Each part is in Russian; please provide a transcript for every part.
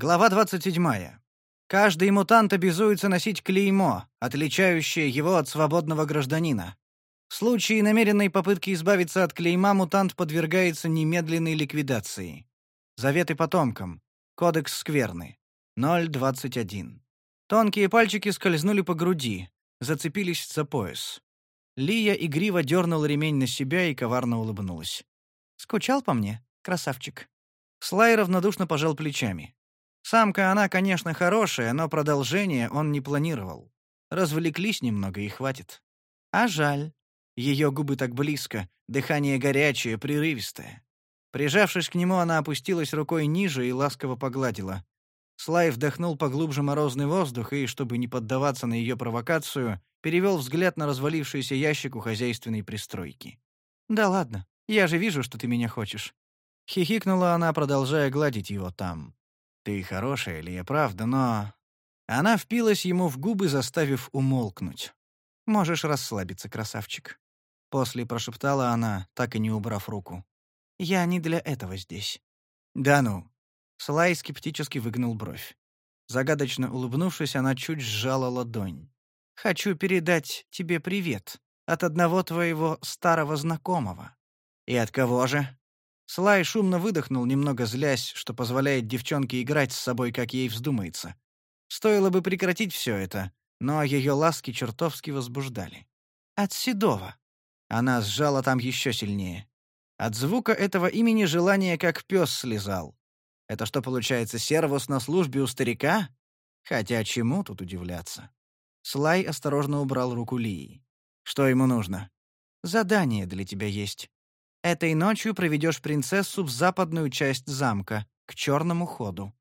Глава 27. Каждый мутант обязуется носить клеймо, отличающее его от свободного гражданина. В случае намеренной попытки избавиться от клейма мутант подвергается немедленной ликвидации. Заветы потомкам. Кодекс скверны. 0.21. Тонкие пальчики скользнули по груди, зацепились за пояс. Лия игриво дернул ремень на себя и коварно улыбнулась. «Скучал по мне, красавчик?» Слай равнодушно пожал плечами. Самка она, конечно, хорошая, но продолжение он не планировал. Развлеклись немного и хватит. А жаль. Ее губы так близко, дыхание горячее, прерывистое. Прижавшись к нему, она опустилась рукой ниже и ласково погладила. Слай вдохнул поглубже морозный воздух и, чтобы не поддаваться на ее провокацию, перевел взгляд на развалившийся ящик у хозяйственной пристройки. «Да ладно, я же вижу, что ты меня хочешь». Хихикнула она, продолжая гладить его там. «Ты хорошая, Илья, правда, но...» Она впилась ему в губы, заставив умолкнуть. «Можешь расслабиться, красавчик». После прошептала она, так и не убрав руку. «Я не для этого здесь». «Да ну». Слай скептически выгнул бровь. Загадочно улыбнувшись, она чуть сжала ладонь. «Хочу передать тебе привет от одного твоего старого знакомого». «И от кого же?» Слай шумно выдохнул, немного злясь, что позволяет девчонке играть с собой, как ей вздумается. Стоило бы прекратить все это, но ее ласки чертовски возбуждали. «От Седова». Она сжала там еще сильнее. От звука этого имени желание как пес слезал. Это что, получается, сервус на службе у старика? Хотя чему тут удивляться? Слай осторожно убрал руку Лии. Что ему нужно? Задание для тебя есть. Этой ночью проведешь принцессу в западную часть замка, к черному ходу.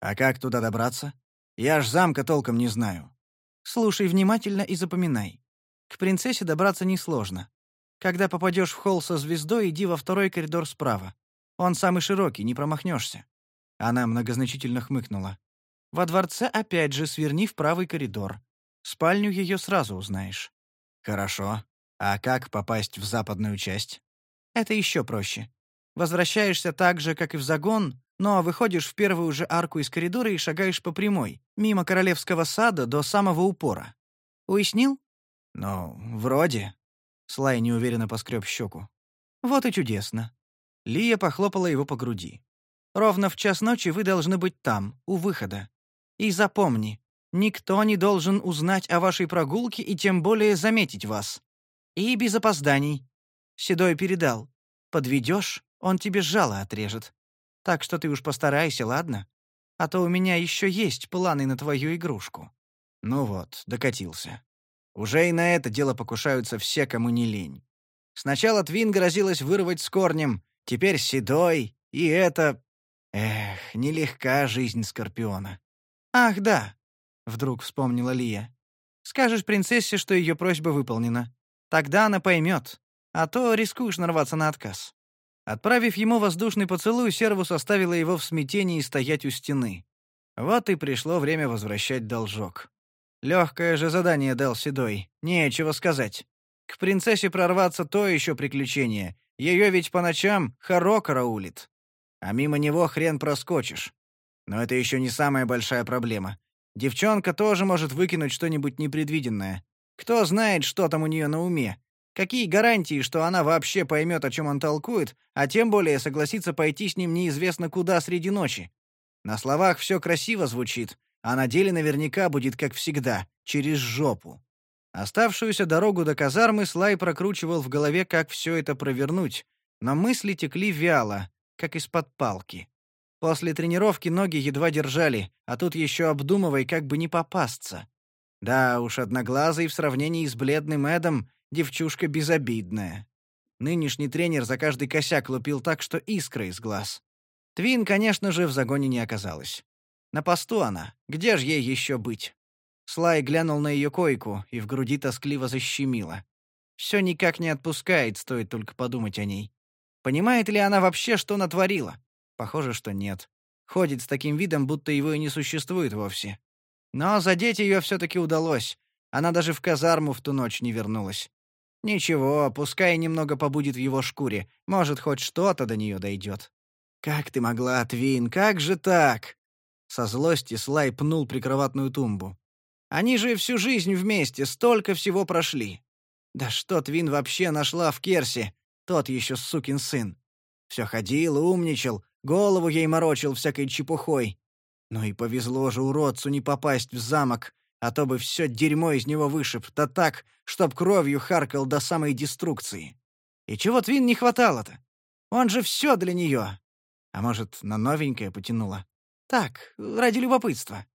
А как туда добраться? Я ж замка толком не знаю. Слушай внимательно и запоминай. К принцессе добраться несложно. Когда попадешь в холл со звездой, иди во второй коридор справа. Он самый широкий, не промахнешься. Она многозначительно хмыкнула. Во дворце опять же сверни в правый коридор. Спальню ее сразу узнаешь. Хорошо. А как попасть в западную часть? Это еще проще. Возвращаешься так же, как и в загон, но выходишь в первую же арку из коридора и шагаешь по прямой, мимо королевского сада до самого упора. Уяснил? Ну, вроде. Слай неуверенно поскреб щеку. Вот и чудесно. Лия похлопала его по груди. Ровно в час ночи вы должны быть там, у выхода. И запомни, никто не должен узнать о вашей прогулке и тем более заметить вас. И без опозданий. Седой передал. Подведешь, он тебе жало отрежет. Так что ты уж постарайся, ладно? А то у меня еще есть планы на твою игрушку». Ну вот, докатился. Уже и на это дело покушаются все, кому не лень. Сначала Твин грозилась вырвать с корнем, теперь Седой, и это... Эх, нелегка жизнь Скорпиона. «Ах, да», — вдруг вспомнила Лия. «Скажешь принцессе, что ее просьба выполнена. Тогда она поймет а то рискуешь нарваться на отказ». Отправив ему воздушный поцелуй, Сервус оставила его в смятении стоять у стены. Вот и пришло время возвращать должок. Легкое же задание дал Седой, нечего сказать. К принцессе прорваться то еще приключение. Ее ведь по ночам хоро караулит. А мимо него хрен проскочишь. Но это еще не самая большая проблема. Девчонка тоже может выкинуть что-нибудь непредвиденное. Кто знает, что там у нее на уме. Какие гарантии, что она вообще поймет, о чем он толкует, а тем более согласится пойти с ним неизвестно куда среди ночи? На словах все красиво звучит, а на деле наверняка будет как всегда, через жопу. Оставшуюся дорогу до казармы Слай прокручивал в голове, как все это провернуть, но мысли текли вяло, как из-под палки. После тренировки ноги едва держали, а тут еще обдумывай, как бы не попасться. Да уж, одноглазый в сравнении с бледным Эдом Девчушка безобидная. Нынешний тренер за каждый косяк лупил так, что искра из глаз. Твин, конечно же, в загоне не оказалась. На посту она. Где же ей еще быть? Слай глянул на ее койку, и в груди тоскливо защемило. Все никак не отпускает, стоит только подумать о ней. Понимает ли она вообще, что натворила? Похоже, что нет. Ходит с таким видом, будто его и не существует вовсе. Но задеть ее все-таки удалось. Она даже в казарму в ту ночь не вернулась. Ничего, пускай немного побудет в его шкуре. Может, хоть что-то до нее дойдет. Как ты могла, Твин, как же так? Со злости Слай пнул прикроватную тумбу. «Они же всю жизнь вместе, столько всего прошли. Да что Твин вообще нашла в Керсе? Тот еще сукин сын. Все ходил, умничал, голову ей морочил всякой чепухой. Ну и повезло же уродцу не попасть в замок, а то бы все дерьмо из него вышиб, да так, чтоб кровью харкал до самой деструкции. И чего Твин не хватало-то? Он же все для нее. А может, на новенькое потянула? Так, ради любопытства.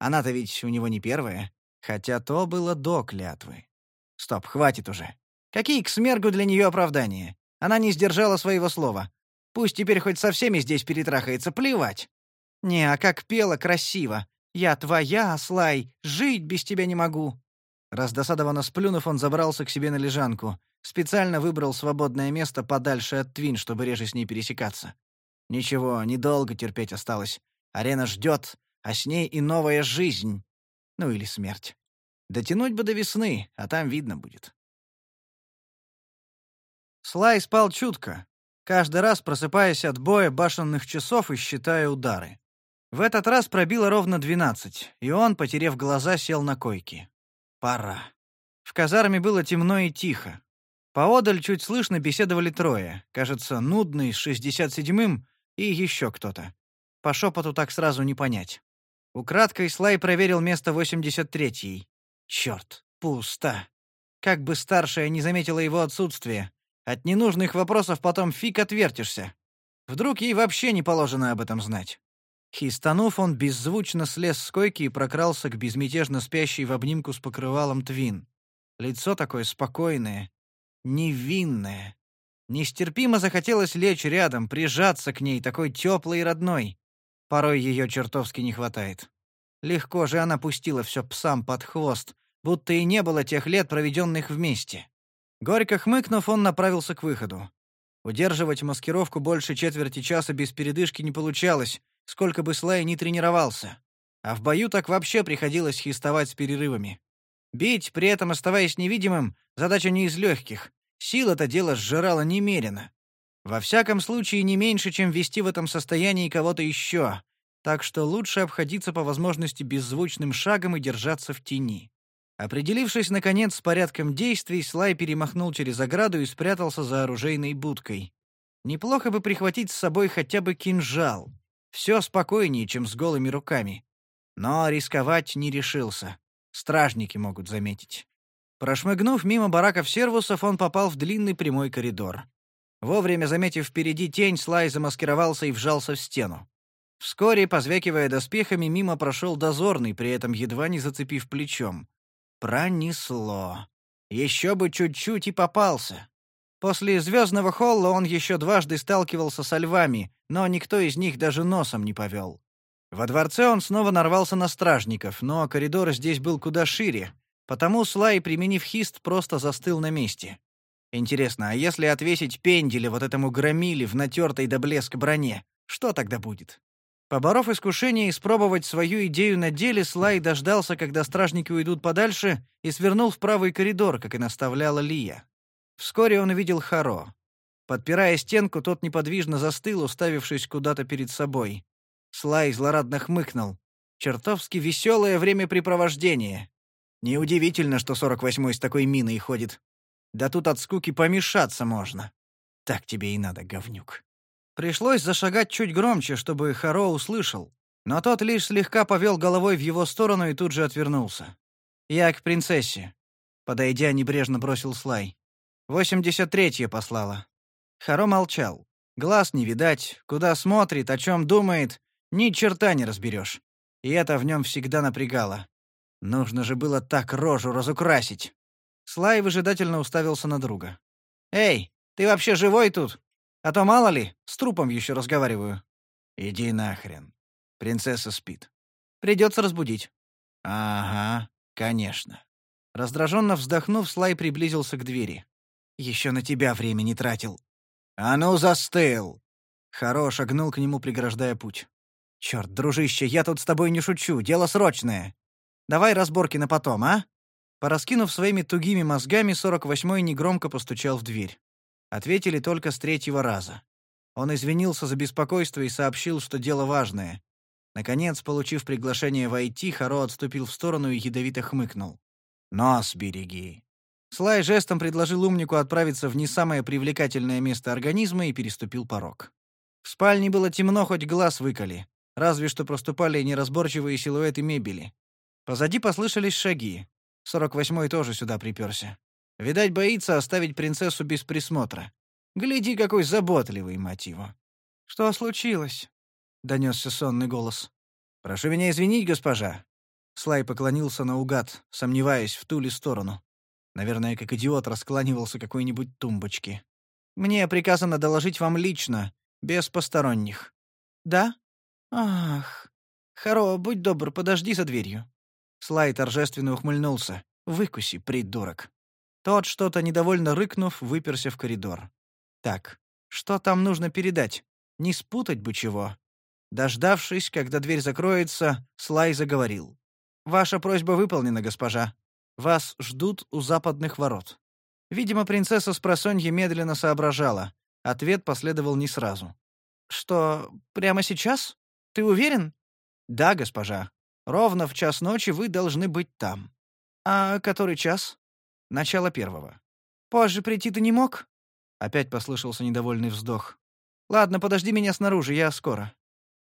Она-то ведь у него не первая, хотя то было до клятвы. Стоп, хватит уже. Какие к смергу для нее оправдания? Она не сдержала своего слова. Пусть теперь хоть со всеми здесь перетрахается, плевать. Не, а как пела красиво. Я твоя, Слай, жить без тебя не могу. Раздосадованно сплюнув, он забрался к себе на лежанку. Специально выбрал свободное место подальше от Твин, чтобы реже с ней пересекаться. Ничего, недолго терпеть осталось. Арена ждет, а с ней и новая жизнь. Ну или смерть. Дотянуть бы до весны, а там видно будет. Слай спал чутко, каждый раз просыпаясь от боя башенных часов и считая удары. В этот раз пробило ровно двенадцать, и он, потерев глаза, сел на койке. Пора. В казарме было темно и тихо. Поодаль чуть слышно беседовали трое, кажется, нудный с шестьдесят седьмым и еще кто-то. По шепоту так сразу не понять. Украдкой Слай проверил место 83-й. Черт, пусто. Как бы старшая не заметила его отсутствие. От ненужных вопросов потом фиг отвертишься. Вдруг ей вообще не положено об этом знать. Хистанув, он беззвучно слез с койки и прокрался к безмятежно спящей в обнимку с покрывалом Твин. Лицо такое спокойное, невинное. Нестерпимо захотелось лечь рядом, прижаться к ней, такой теплой и родной. Порой ее чертовски не хватает. Легко же она пустила все псам под хвост, будто и не было тех лет, проведенных вместе. Горько хмыкнув, он направился к выходу. Удерживать маскировку больше четверти часа без передышки не получалось, сколько бы Слай ни тренировался. А в бою так вообще приходилось хистовать с перерывами. Бить, при этом оставаясь невидимым, задача не из легких. Сила-то дело сжирала немерено. Во всяком случае, не меньше, чем вести в этом состоянии кого-то еще. Так что лучше обходиться по возможности беззвучным шагом и держаться в тени. Определившись, наконец, с порядком действий, Слай перемахнул через ограду и спрятался за оружейной будкой. Неплохо бы прихватить с собой хотя бы кинжал. Все спокойнее, чем с голыми руками. Но рисковать не решился. Стражники могут заметить. Прошмыгнув мимо бараков сервусов, он попал в длинный прямой коридор. Вовремя заметив впереди тень, Слай замаскировался и вжался в стену. Вскоре, позвякивая доспехами, мимо прошел дозорный, при этом едва не зацепив плечом. Пронесло. Еще бы чуть-чуть и попался. После звездного холла он еще дважды сталкивался со львами, но никто из них даже носом не повел. Во дворце он снова нарвался на стражников, но коридор здесь был куда шире, потому Слай, применив хист, просто застыл на месте. Интересно, а если отвесить пенделя вот этому громиле в натертой до блеска броне, что тогда будет? Поборов искушение испробовать свою идею на деле, Слай дождался, когда стражники уйдут подальше, и свернул в правый коридор, как и наставляла Лия. Вскоре он увидел Харо. Подпирая стенку, тот неподвижно застыл, уставившись куда-то перед собой. Слай злорадно хмыкнул. Чертовски веселое времяпрепровождение. Неудивительно, что 48-й с такой миной ходит. Да тут от скуки помешаться можно. Так тебе и надо, говнюк. Пришлось зашагать чуть громче, чтобы Харо услышал, но тот лишь слегка повел головой в его сторону и тут же отвернулся. «Я к принцессе», — подойдя, небрежно бросил Слай. «Восемьдесят третье послала». Харо молчал. Глаз не видать, куда смотрит, о чем думает, ни черта не разберешь. И это в нем всегда напрягало. Нужно же было так рожу разукрасить. Слай выжидательно уставился на друга. «Эй, ты вообще живой тут? А то мало ли, с трупом еще разговариваю». «Иди нахрен. Принцесса спит. Придется разбудить». «Ага, конечно». Раздраженно вздохнув, Слай приблизился к двери. «Еще на тебя времени тратил». «А ну, застыл!» Хорош огнул к нему, преграждая путь. «Черт, дружище, я тут с тобой не шучу, дело срочное. Давай разборки на потом, а?» Пораскинув своими тугими мозгами, 48-й негромко постучал в дверь. Ответили только с третьего раза. Он извинился за беспокойство и сообщил, что дело важное. Наконец, получив приглашение войти, Харо отступил в сторону и ядовито хмыкнул. «Нос береги». Слай жестом предложил умнику отправиться в не самое привлекательное место организма и переступил порог. В спальне было темно, хоть глаз выколи. Разве что проступали неразборчивые силуэты мебели. Позади послышались шаги. Сорок восьмой тоже сюда приперся. Видать, боится оставить принцессу без присмотра. Гляди, какой заботливый, его. «Что случилось?» — донесся сонный голос. «Прошу меня извинить, госпожа». Слай поклонился наугад, сомневаясь, в ту ли сторону. Наверное, как идиот раскланивался какой-нибудь тумбочке. «Мне приказано доложить вам лично, без посторонних». «Да? Ах. Харо, будь добр, подожди за дверью». Слай торжественно ухмыльнулся. «Выкуси, придурок». Тот, что-то недовольно рыкнув, выперся в коридор. «Так, что там нужно передать? Не спутать бы чего». Дождавшись, когда дверь закроется, Слай заговорил. «Ваша просьба выполнена, госпожа. Вас ждут у западных ворот». Видимо, принцесса с просонья медленно соображала. Ответ последовал не сразу. «Что, прямо сейчас? Ты уверен?» «Да, госпожа. Ровно в час ночи вы должны быть там». «А который час?» «Начало первого». «Позже прийти ты не мог?» Опять послышался недовольный вздох. «Ладно, подожди меня снаружи, я скоро».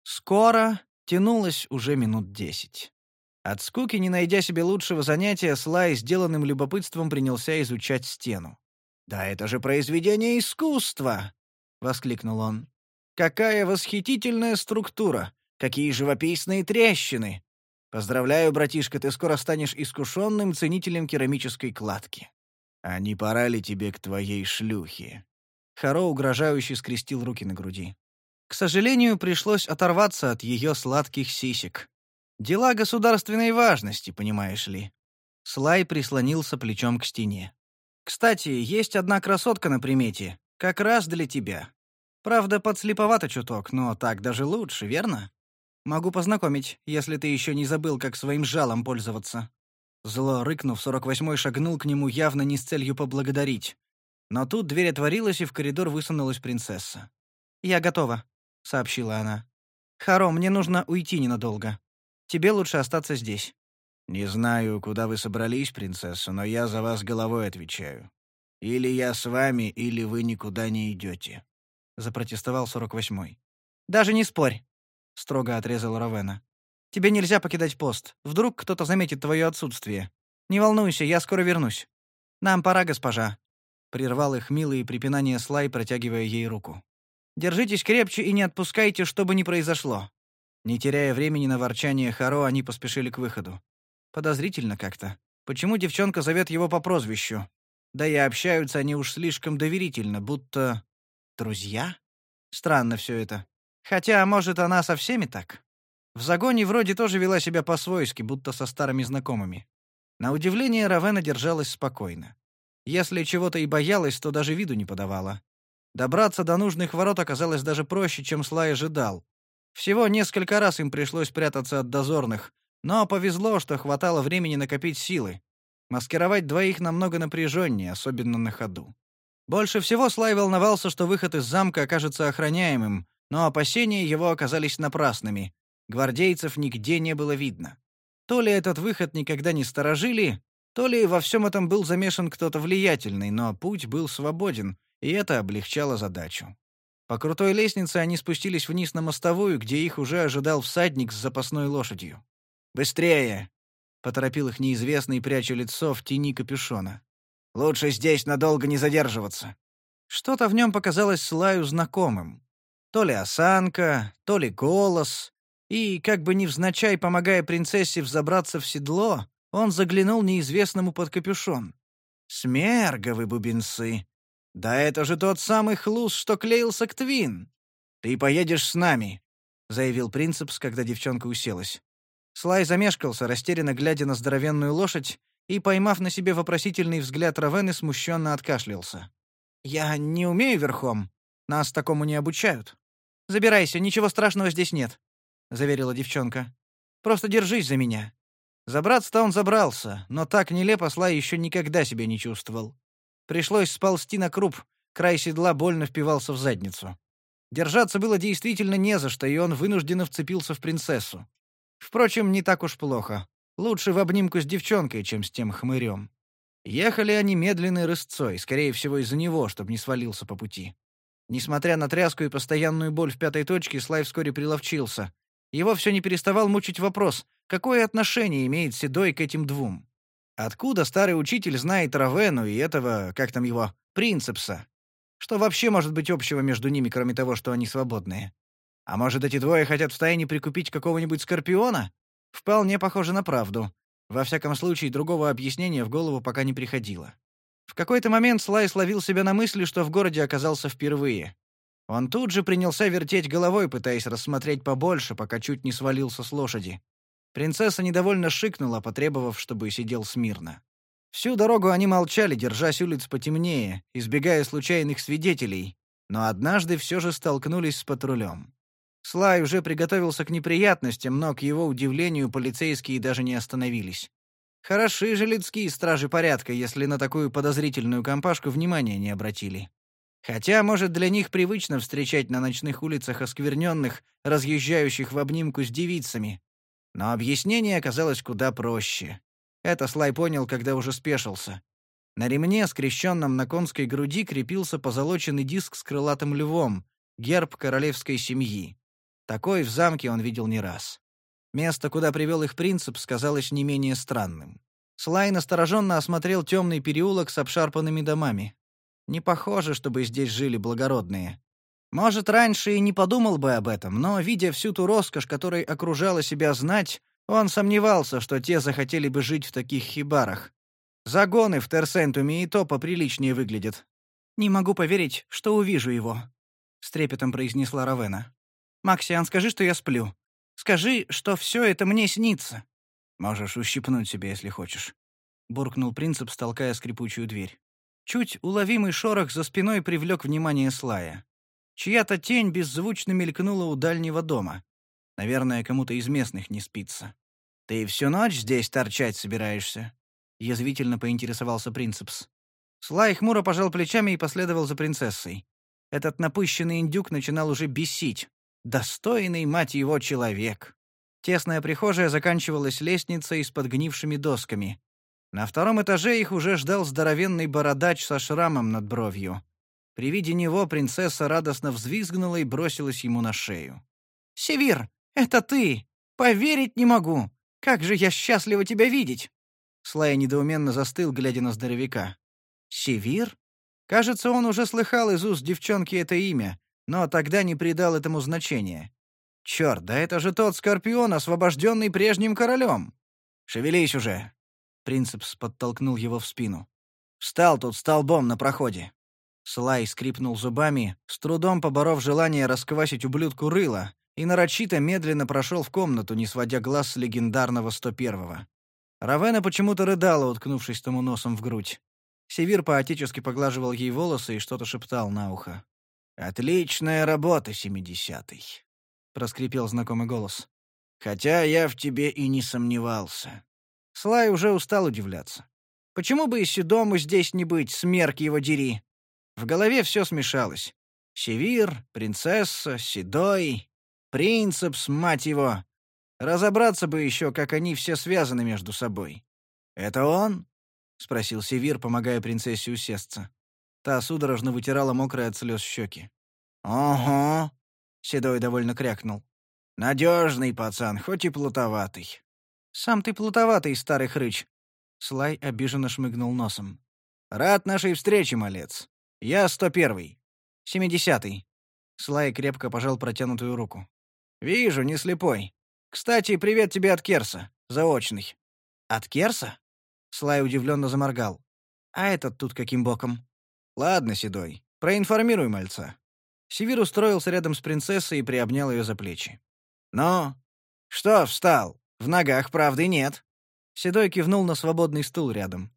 Скоро тянулось уже минут десять. От скуки, не найдя себе лучшего занятия, Слай сделанным любопытством принялся изучать стену. «Да это же произведение искусства!» — воскликнул он. «Какая восхитительная структура! Какие живописные трещины! Поздравляю, братишка, ты скоро станешь искушенным ценителем керамической кладки. А не пора ли тебе к твоей шлюхе?» Харо угрожающе скрестил руки на груди. К сожалению, пришлось оторваться от ее сладких сисек. Дела государственной важности, понимаешь ли. Слай прислонился плечом к стене. Кстати, есть одна красотка на примете, как раз для тебя. Правда, подслеповато чуток, но так даже лучше, верно? Могу познакомить, если ты еще не забыл, как своим жалом пользоваться. Зло рыкнув, сорок восьмой шагнул к нему явно не с целью поблагодарить. Но тут дверь отворилась, и в коридор высунулась принцесса. «Я готова», — сообщила она. «Харо, мне нужно уйти ненадолго. Тебе лучше остаться здесь». «Не знаю, куда вы собрались, принцесса, но я за вас головой отвечаю. Или я с вами, или вы никуда не идете», — запротестовал сорок восьмой. «Даже не спорь», — строго отрезал Равена. «Тебе нельзя покидать пост. Вдруг кто-то заметит твое отсутствие. Не волнуйся, я скоро вернусь. Нам пора, госпожа», — прервал их милые припинания Слай, протягивая ей руку. Держитесь крепче и не отпускайте, что бы ни произошло». Не теряя времени на ворчание Харо, они поспешили к выходу. Подозрительно как-то. Почему девчонка зовет его по прозвищу? Да и общаются они уж слишком доверительно, будто... Друзья? Странно все это. Хотя, может, она со всеми так? В загоне вроде тоже вела себя по-свойски, будто со старыми знакомыми. На удивление Равена держалась спокойно. Если чего-то и боялась, то даже виду не подавала. Добраться до нужных ворот оказалось даже проще, чем Слай ожидал. Всего несколько раз им пришлось прятаться от дозорных, но повезло, что хватало времени накопить силы. Маскировать двоих намного напряженнее, особенно на ходу. Больше всего Слай волновался, что выход из замка окажется охраняемым, но опасения его оказались напрасными. Гвардейцев нигде не было видно. То ли этот выход никогда не сторожили, то ли во всем этом был замешан кто-то влиятельный, но путь был свободен, и это облегчало задачу. По крутой лестнице они спустились вниз на мостовую, где их уже ожидал всадник с запасной лошадью. «Быстрее!» — поторопил их неизвестный, пряча лицо в тени капюшона. «Лучше здесь надолго не задерживаться». Что-то в нем показалось Слаю знакомым. То ли осанка, то ли голос. И, как бы невзначай помогая принцессе взобраться в седло, он заглянул неизвестному под капюшон. «Смерговы бубенцы!» «Да это же тот самый хлус, что клеился к Твин! Ты поедешь с нами!» — заявил Принцепс, когда девчонка уселась. Слай замешкался, растерянно глядя на здоровенную лошадь, и, поймав на себе вопросительный взгляд Равены, смущенно откашлялся. «Я не умею верхом. Нас такому не обучают». «Забирайся, ничего страшного здесь нет», — заверила девчонка. «Просто держись за меня». Забраться-то он забрался, но так нелепо Слай еще никогда себя не чувствовал. Пришлось сползти на круп, край седла больно впивался в задницу. Держаться было действительно не за что, и он вынужденно вцепился в принцессу. Впрочем, не так уж плохо. Лучше в обнимку с девчонкой, чем с тем хмырем. Ехали они медленной рысцой, скорее всего, из-за него, чтобы не свалился по пути. Несмотря на тряску и постоянную боль в пятой точке, Слай вскоре приловчился. Его все не переставал мучить вопрос, какое отношение имеет Седой к этим двум? Откуда старый учитель знает Равену и этого, как там его, Принцепса? Что вообще может быть общего между ними, кроме того, что они свободные? А может, эти двое хотят втайне прикупить какого-нибудь скорпиона? Вполне похоже на правду. Во всяком случае, другого объяснения в голову пока не приходило. В какой-то момент Слай словил себя на мысли, что в городе оказался впервые. Он тут же принялся вертеть головой, пытаясь рассмотреть побольше, пока чуть не свалился с лошади. Принцесса недовольно шикнула, потребовав, чтобы сидел смирно. Всю дорогу они молчали, держась улиц потемнее, избегая случайных свидетелей, но однажды все же столкнулись с патрулем. Слай уже приготовился к неприятностям, но, к его удивлению, полицейские даже не остановились. Хороши же людские стражи порядка, если на такую подозрительную компашку внимания не обратили. Хотя, может, для них привычно встречать на ночных улицах оскверненных, разъезжающих в обнимку с девицами. Но объяснение оказалось куда проще. Это Слай понял, когда уже спешился. На ремне, скрещенном на конской груди, крепился позолоченный диск с крылатым львом, герб королевской семьи. Такой в замке он видел не раз. Место, куда привел их принцип, сказалось не менее странным. Слай настороженно осмотрел темный переулок с обшарпанными домами. Не похоже, чтобы здесь жили благородные. Может, раньше и не подумал бы об этом, но, видя всю ту роскошь, которой окружала себя знать, он сомневался, что те захотели бы жить в таких хибарах. Загоны в Терсентуме и то поприличнее выглядят. «Не могу поверить, что увижу его», — с трепетом произнесла Равена. «Максиан, скажи, что я сплю. Скажи, что все это мне снится». «Можешь ущипнуть себе, если хочешь», — буркнул принцип, столкая скрипучую дверь. Чуть уловимый шорох за спиной привлек внимание Слая. Чья-то тень беззвучно мелькнула у дальнего дома. Наверное, кому-то из местных не спится. «Ты всю ночь здесь торчать собираешься?» — язвительно поинтересовался Принцепс. Слай хмуро пожал плечами и последовал за принцессой. Этот напыщенный индюк начинал уже бесить. Достойный, мать его, человек. Тесная прихожая заканчивалась лестницей с подгнившими досками. На втором этаже их уже ждал здоровенный бородач со шрамом над бровью. При виде него принцесса радостно взвизгнула и бросилась ему на шею. «Севир, это ты! Поверить не могу! Как же я счастлива тебя видеть!» Слая недоуменно застыл, глядя на здоровяка. «Севир?» Кажется, он уже слыхал из уст девчонки это имя, но тогда не придал этому значения. «Черт, да это же тот Скорпион, освобожденный прежним королем!» «Шевелись уже!» Принцепс подтолкнул его в спину. «Встал тут столбом на проходе!» Слай скрипнул зубами, с трудом поборов желание расквасить ублюдку рыло, и нарочито медленно прошел в комнату, не сводя глаз с легендарного 101-го. Равена почему-то рыдала, уткнувшись тому носом в грудь. Севир поотечески поглаживал ей волосы и что-то шептал на ухо. «Отличная работа, семидесятый», — проскрипел знакомый голос. «Хотя я в тебе и не сомневался». Слай уже устал удивляться. Почему бы и Седому здесь не быть, смерк его дери? В голове все смешалось. Севир, принцесса, Седой, Принцепс, мать его! Разобраться бы еще, как они все связаны между собой. «Это он?» — спросил Севир, помогая принцессе усесться. Та судорожно вытирала мокрые от слез щеки. «Ого!» — Седой довольно крякнул. «Надежный пацан, хоть и плутоватый». «Сам ты плутоватый, старый хрыч!» Слай обиженно шмыгнул носом. «Рад нашей встрече, малец. Я сто первый. Семидесятый». Слай крепко пожал протянутую руку. «Вижу, не слепой. Кстати, привет тебе от Керса. Заочный». «От Керса?» Слай удивленно заморгал. «А этот тут каким боком?» «Ладно, Седой, проинформируй мальца». Севир устроился рядом с принцессой и приобнял ее за плечи. «Ну? Что встал? В ногах правды нет». Седой кивнул на свободный стул рядом.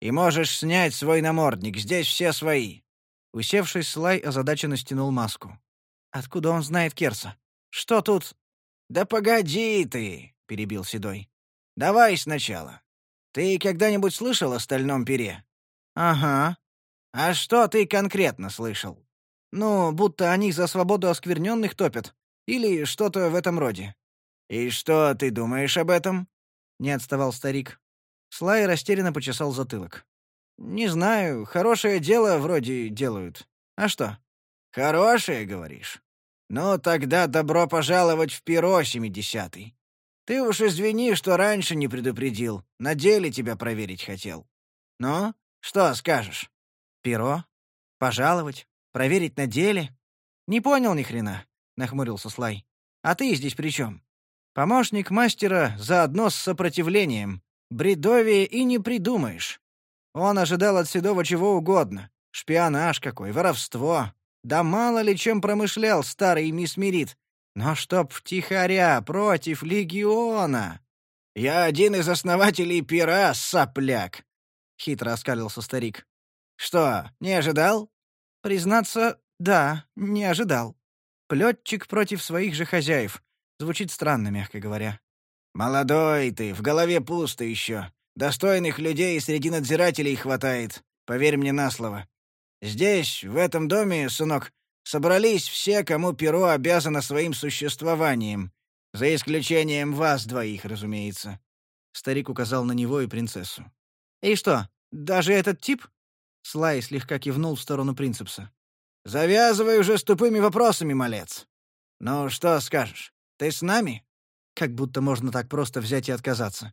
«И можешь снять свой намордник, здесь все свои». Усевшись, Слай озадаченно стянул маску. «Откуда он знает Керса?» Что тут?» «Да погоди ты!» — перебил Седой. «Давай сначала. Ты когда-нибудь слышал о стальном пере?» «Ага. А что ты конкретно слышал?» Ну, будто они за свободу оскверненных топят. Или что-то в этом роде». «И что ты думаешь об этом?» — не отставал старик. Слай растерянно почесал затылок. «Не знаю, хорошее дело вроде делают. А что?» «Хорошее, говоришь? Ну, тогда добро пожаловать в перо, семидесятый. Ты уж извини, что раньше не предупредил. На деле тебя проверить хотел. Ну, что скажешь?» «Перо? Пожаловать? Проверить на деле?» «Не понял ни хрена», — нахмурился Слай. «А ты здесь при чем?» «Помощник мастера заодно с сопротивлением. Бредовее и не придумаешь. Он ожидал от Седова чего угодно. Шпионаж какой, воровство. Да мало ли чем промышлял старый мисс Мирит. Но чтоб втихаря против легиона. Я один из основателей пера, сопляк. Хитро оскалился старик. Что, не ожидал? Признаться, да, не ожидал. Плетчик против своих же хозяев. Звучит странно, мягко говоря. «Молодой ты, в голове пусто еще. Достойных людей среди надзирателей хватает, поверь мне на слово. Здесь, в этом доме, сынок, собрались все, кому перо обязано своим существованием. За исключением вас двоих, разумеется». Старик указал на него и принцессу. «И что, даже этот тип?» Слай слегка кивнул в сторону принцепса. «Завязывай уже с тупыми вопросами, малец. Ну, что скажешь? Ты с нами?» Как будто можно так просто взять и отказаться.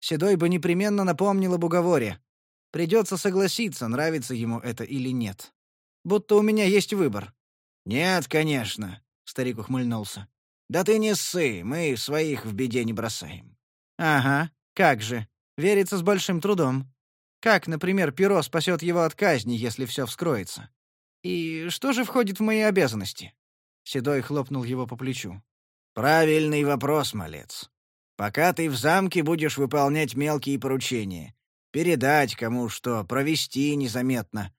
Седой бы непременно напомнил об уговоре. Придется согласиться, нравится ему это или нет. Будто у меня есть выбор. «Нет, конечно», — старик ухмыльнулся. «Да ты не ссы, мы своих в беде не бросаем». «Ага, как же. Верится с большим трудом. Как, например, перо спасет его от казни, если все вскроется? И что же входит в мои обязанности?» Седой хлопнул его по плечу. Правильный вопрос, малец. Пока ты в замке будешь выполнять мелкие поручения. Передать кому что, провести незаметно.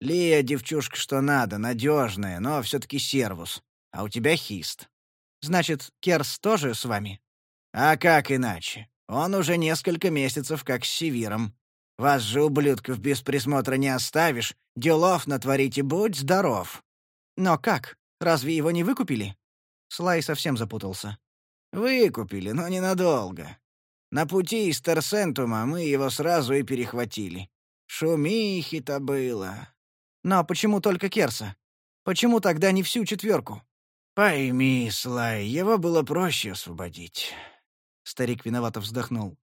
Лия девчушка что надо, надежная, но все-таки сервус. А у тебя хист. Значит, Керс тоже с вами? А как иначе? Он уже несколько месяцев как с Севиром. Вас же, ублюдков, без присмотра не оставишь. Делов натворите, будь здоров. Но как? Разве его не выкупили? Слай совсем запутался. «Выкупили, но ненадолго. На пути из Терсентума мы его сразу и перехватили. Шумихи-то было». «Но почему только Керса? Почему тогда не всю четверку?» «Пойми, Слай, его было проще освободить». Старик виновато вздохнул.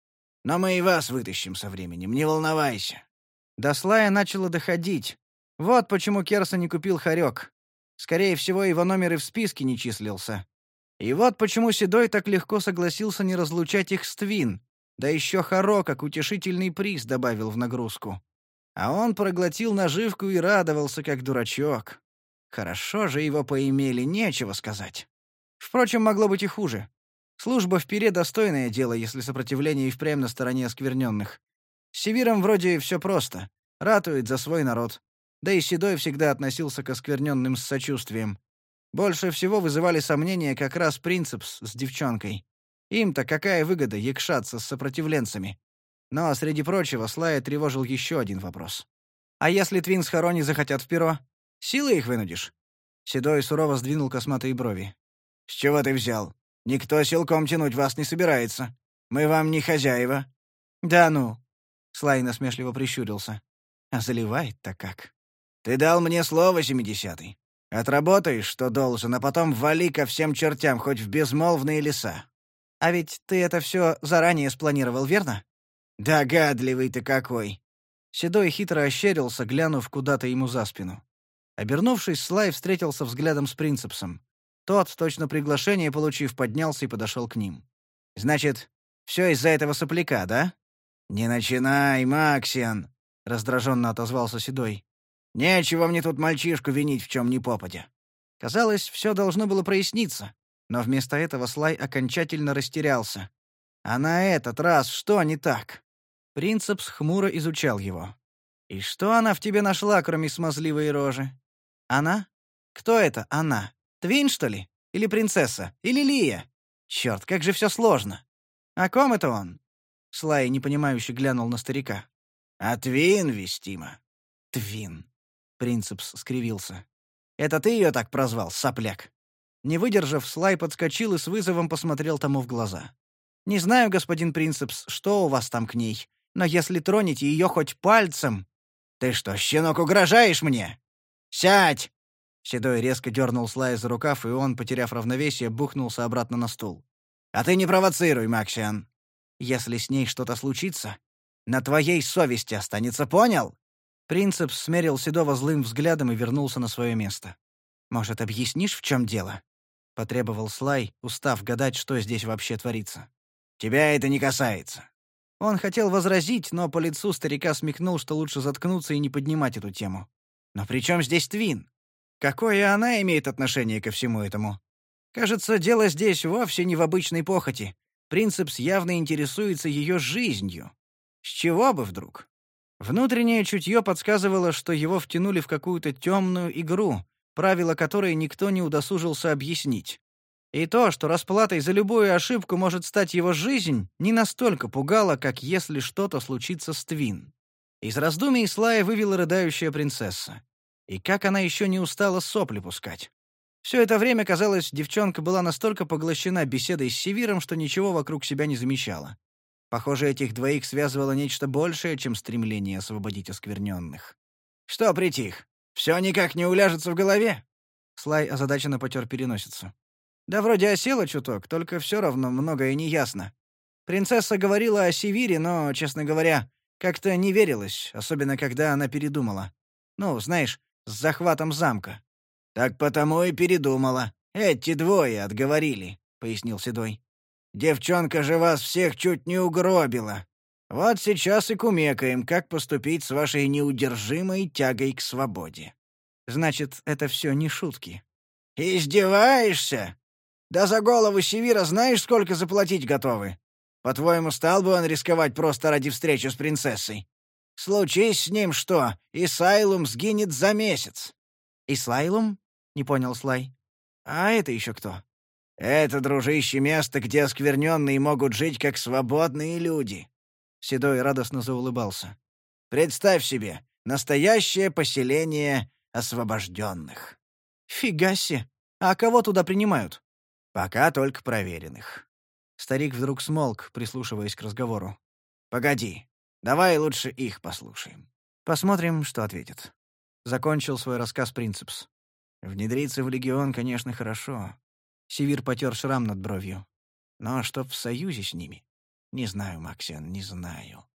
«Но мы и вас вытащим со временем, не волновайся». До Слая начало доходить. Вот почему Керса не купил хорек. Скорее всего, его номер и в списке не числился. И вот почему Седой так легко согласился не разлучать их с Твин, да еще Харо как утешительный приз добавил в нагрузку. А он проглотил наживку и радовался, как дурачок. Хорошо же его поимели, нечего сказать. Впрочем, могло быть и хуже. Служба в пире — достойное дело, если сопротивление и впрямь на стороне оскверненных. С Севиром вроде все просто. Ратует за свой народ. Да и Седой всегда относился к оскверненным с сочувствием. Больше всего вызывали сомнения как раз принципс с девчонкой. Им-то какая выгода якшаться с сопротивленцами? Но, среди прочего, Слая тревожил еще один вопрос. «А если Твин с Харони захотят в перо? Силы их вынудишь?» Седой сурово сдвинул косматые брови. «С чего ты взял? Никто силком тянуть вас не собирается. Мы вам не хозяева». «Да ну!» Слай насмешливо прищурился. «А заливает-то как?» Ты дал мне слово, семидесятый. Отработаешь, что должен, а потом вали ко всем чертям, хоть в безмолвные леса. А ведь ты это все заранее спланировал, верно? Догадливый ты какой. Седой хитро ощерился, глянув куда-то ему за спину. Обернувшись, Слай встретился взглядом с принцепсом. Тот, точно приглашение получив, поднялся и подошел к ним. «Значит, все из-за этого сопляка, да?» «Не начинай, Максиан!» — раздраженно отозвался Седой. Нечего мне тут мальчишку винить в чем ни попадя». Казалось, все должно было проясниться, но вместо этого Слай окончательно растерялся. «А на этот раз что не так?» Принцепс хмуро изучал его. «И что она в тебе нашла, кроме смазливой рожи?» «Она? Кто это она? Твин, что ли? Или принцесса? Или Лия? Черт, как же все сложно!» «О ком это он?» Слай непонимающе глянул на старика. «А Твин, Вестима». «Твин. Принцепс скривился. Это ты ее так прозвал, сопляк?» Не выдержав, Слай подскочил и с вызовом посмотрел тому в глаза. «Не знаю, господин Принцепс, что у вас там к ней, но если тронете ее хоть пальцем...» «Ты что, щенок, угрожаешь мне? Сядь!» Седой резко дернул Слая за рукав, и он, потеряв равновесие, бухнулся обратно на стул. «А ты не провоцируй, Максиан. Если с ней что-то случится, на твоей совести останется, понял?» Принцепс смерил Седова злым взглядом и вернулся на свое место. «Может, объяснишь, в чем дело?» — потребовал Слай, устав гадать, что здесь вообще творится. «Тебя это не касается». Он хотел возразить, но по лицу старика смекнул, что лучше заткнуться и не поднимать эту тему. «Но при чем здесь Твин? Какое она имеет отношение ко всему этому? Кажется, дело здесь вовсе не в обычной похоти. Принцепс явно интересуется ее жизнью. С чего бы вдруг? Внутреннее чутье подсказывало, что его втянули в какую-то темную игру, правила которой никто не удосужился объяснить. И то, что расплатой за любую ошибку может стать его жизнь, не настолько пугало, как если что-то случится с Твин. Из раздумий Слая вывела рыдающая принцесса. И как она еще не устала сопли пускать. Все это время, казалось, девчонка была настолько поглощена беседой с Севиром, что ничего вокруг себя не замечала. Похоже, этих двоих связывало нечто большее, чем стремление освободить оскверненных. «Что притих? Все никак не уляжется в голове?» Слай озадаченно потер переносицу. «Да вроде осела чуток, только все равно многое неясно. Принцесса говорила о Севире, но, честно говоря, как-то не верилась, особенно когда она передумала. Ну, знаешь, с захватом замка». «Так потому и передумала. Эти двое отговорили», — пояснил Седой. «Девчонка же вас всех чуть не угробила. Вот сейчас и кумекаем, как поступить с вашей неудержимой тягой к свободе. Значит, это все не шутки. Издеваешься? Да за голову Севира знаешь, сколько заплатить готовы? По-твоему, стал бы он рисковать просто ради встречи с принцессой? Случись с ним что, и Сайлум сгинет за месяц. И Сайлум? Не понял Слай. А это еще кто? Это, дружище, место, где оскверненные могут жить как свободные люди. Седой радостно заулыбался. «Представь себе, настоящее поселение освобожденных». «Фига себе! А кого туда принимают?» «Пока только проверенных». Старик вдруг смолк, прислушиваясь к разговору. «Погоди, давай лучше их послушаем. Посмотрим, что ответит». Закончил свой рассказ Принцепс. «Внедриться в легион, конечно, хорошо». Севир потер шрам над бровью. «Но чтоб в союзе с ними. «Не знаю, Максен, не знаю.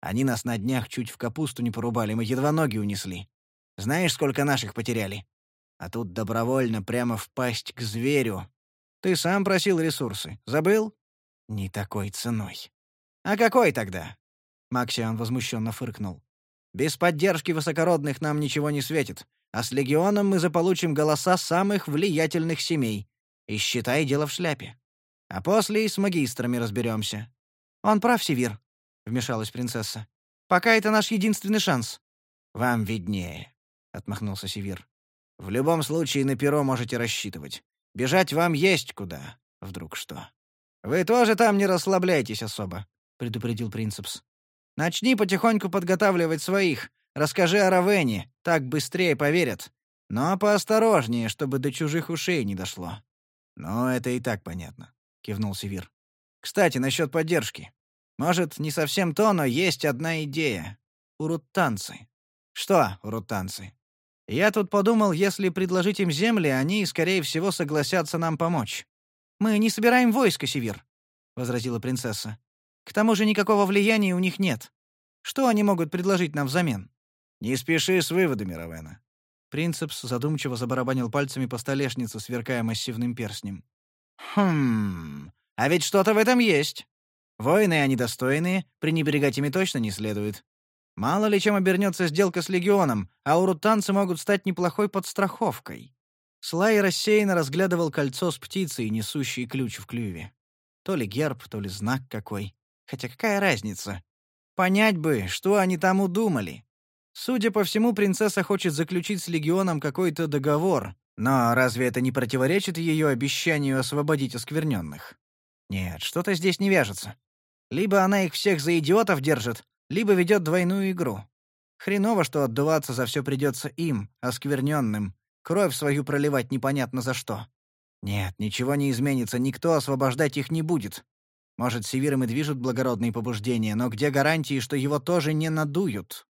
Они нас на днях чуть в капусту не порубали, мы едва ноги унесли. Знаешь, сколько наших потеряли? А тут добровольно прямо впасть к зверю. Ты сам просил ресурсы. Забыл? Не такой ценой. А какой тогда? Максиан возмущенно фыркнул. Без поддержки высокородных нам ничего не светит, а с легионом мы заполучим голоса самых влиятельных семей. И считай дело в шляпе. А после и с магистрами разберемся. «Он прав, Севир», — вмешалась принцесса. «Пока это наш единственный шанс». «Вам виднее», — отмахнулся Севир. «В любом случае на перо можете рассчитывать. Бежать вам есть куда, вдруг что». «Вы тоже там не расслабляйтесь особо», — предупредил Принцепс. «Начни потихоньку подготавливать своих. Расскажи о Равене, так быстрее поверят. Но поосторожнее, чтобы до чужих ушей не дошло». «Ну, это и так понятно», — кивнул Севир. «Кстати, насчет поддержки. Может, не совсем то, но есть одна идея. Уруттанцы. Что уруттанцы? Я тут подумал, если предложить им земли, они, скорее всего, согласятся нам помочь. Мы не собираем войска, Севир, возразила принцесса. К тому же никакого влияния у них нет. Что они могут предложить нам взамен? Не спеши с выводами, Равена. Принцепс задумчиво забарабанил пальцами по столешнице, сверкая массивным перстнем. Хм, а ведь что-то в этом есть. Воины они достойные, пренебрегать ими точно не следует. Мало ли чем обернется сделка с легионом, а урутанцы могут стать неплохой подстраховкой. Слай рассеянно разглядывал кольцо с птицей, несущей ключ в клюве. То ли герб, то ли знак какой. Хотя какая разница? Понять бы, что они там удумали. Судя по всему, принцесса хочет заключить с легионом какой-то договор, но разве это не противоречит ее обещанию освободить оскверненных? Нет, что-то здесь не вяжется. Либо она их всех за идиотов держит, либо ведет двойную игру. Хреново, что отдуваться за все придется им, оскверненным, Кровь свою проливать непонятно за что. Нет, ничего не изменится, никто освобождать их не будет. Может, Севиром и движут благородные побуждения, но где гарантии, что его тоже не надуют?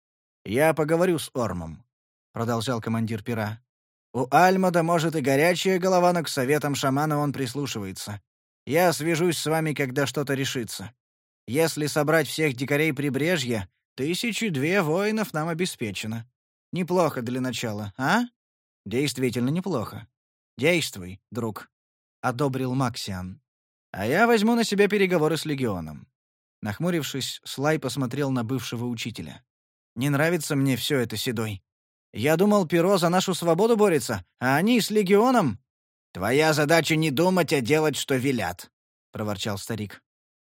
«Я поговорю с Ормом», — продолжал командир пера. «У Альмада, может, и горячая голова, но к советам шамана он прислушивается. Я свяжусь с вами, когда что-то решится. Если собрать всех дикарей прибрежья, тысячи две воинов нам обеспечено. Неплохо для начала, а? Действительно неплохо. Действуй, друг», — одобрил Максиан. «А я возьму на себя переговоры с легионом». Нахмурившись, Слай посмотрел на бывшего учителя. «Не нравится мне все это, Седой. Я думал, Перо за нашу свободу борется, а они с легионом...» «Твоя задача не думать, а делать, что велят», — проворчал старик.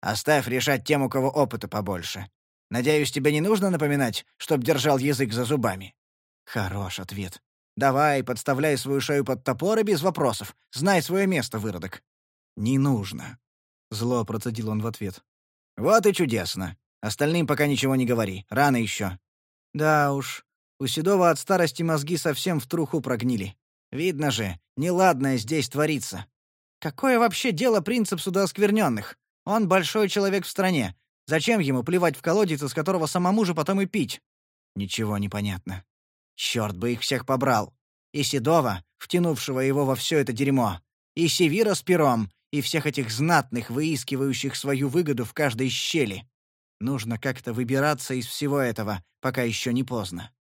«Оставь решать тем, у кого опыта побольше. Надеюсь, тебе не нужно напоминать, чтоб держал язык за зубами». «Хорош ответ. Давай, подставляй свою шею под топор и без вопросов. Знай свое место, выродок». «Не нужно», — зло процедил он в ответ. «Вот и чудесно. Остальным пока ничего не говори. Рано еще». «Да уж. У Седова от старости мозги совсем в труху прогнили. Видно же, неладное здесь творится. Какое вообще дело принципсу до оскверненных? Он большой человек в стране. Зачем ему плевать в колодец, из которого самому же потом и пить? Ничего не понятно. Черт бы их всех побрал. И Седова, втянувшего его во все это дерьмо, и Севира с пером, и всех этих знатных, выискивающих свою выгоду в каждой щели. Нужно как-то выбираться из всего этого, пока еще не поздно.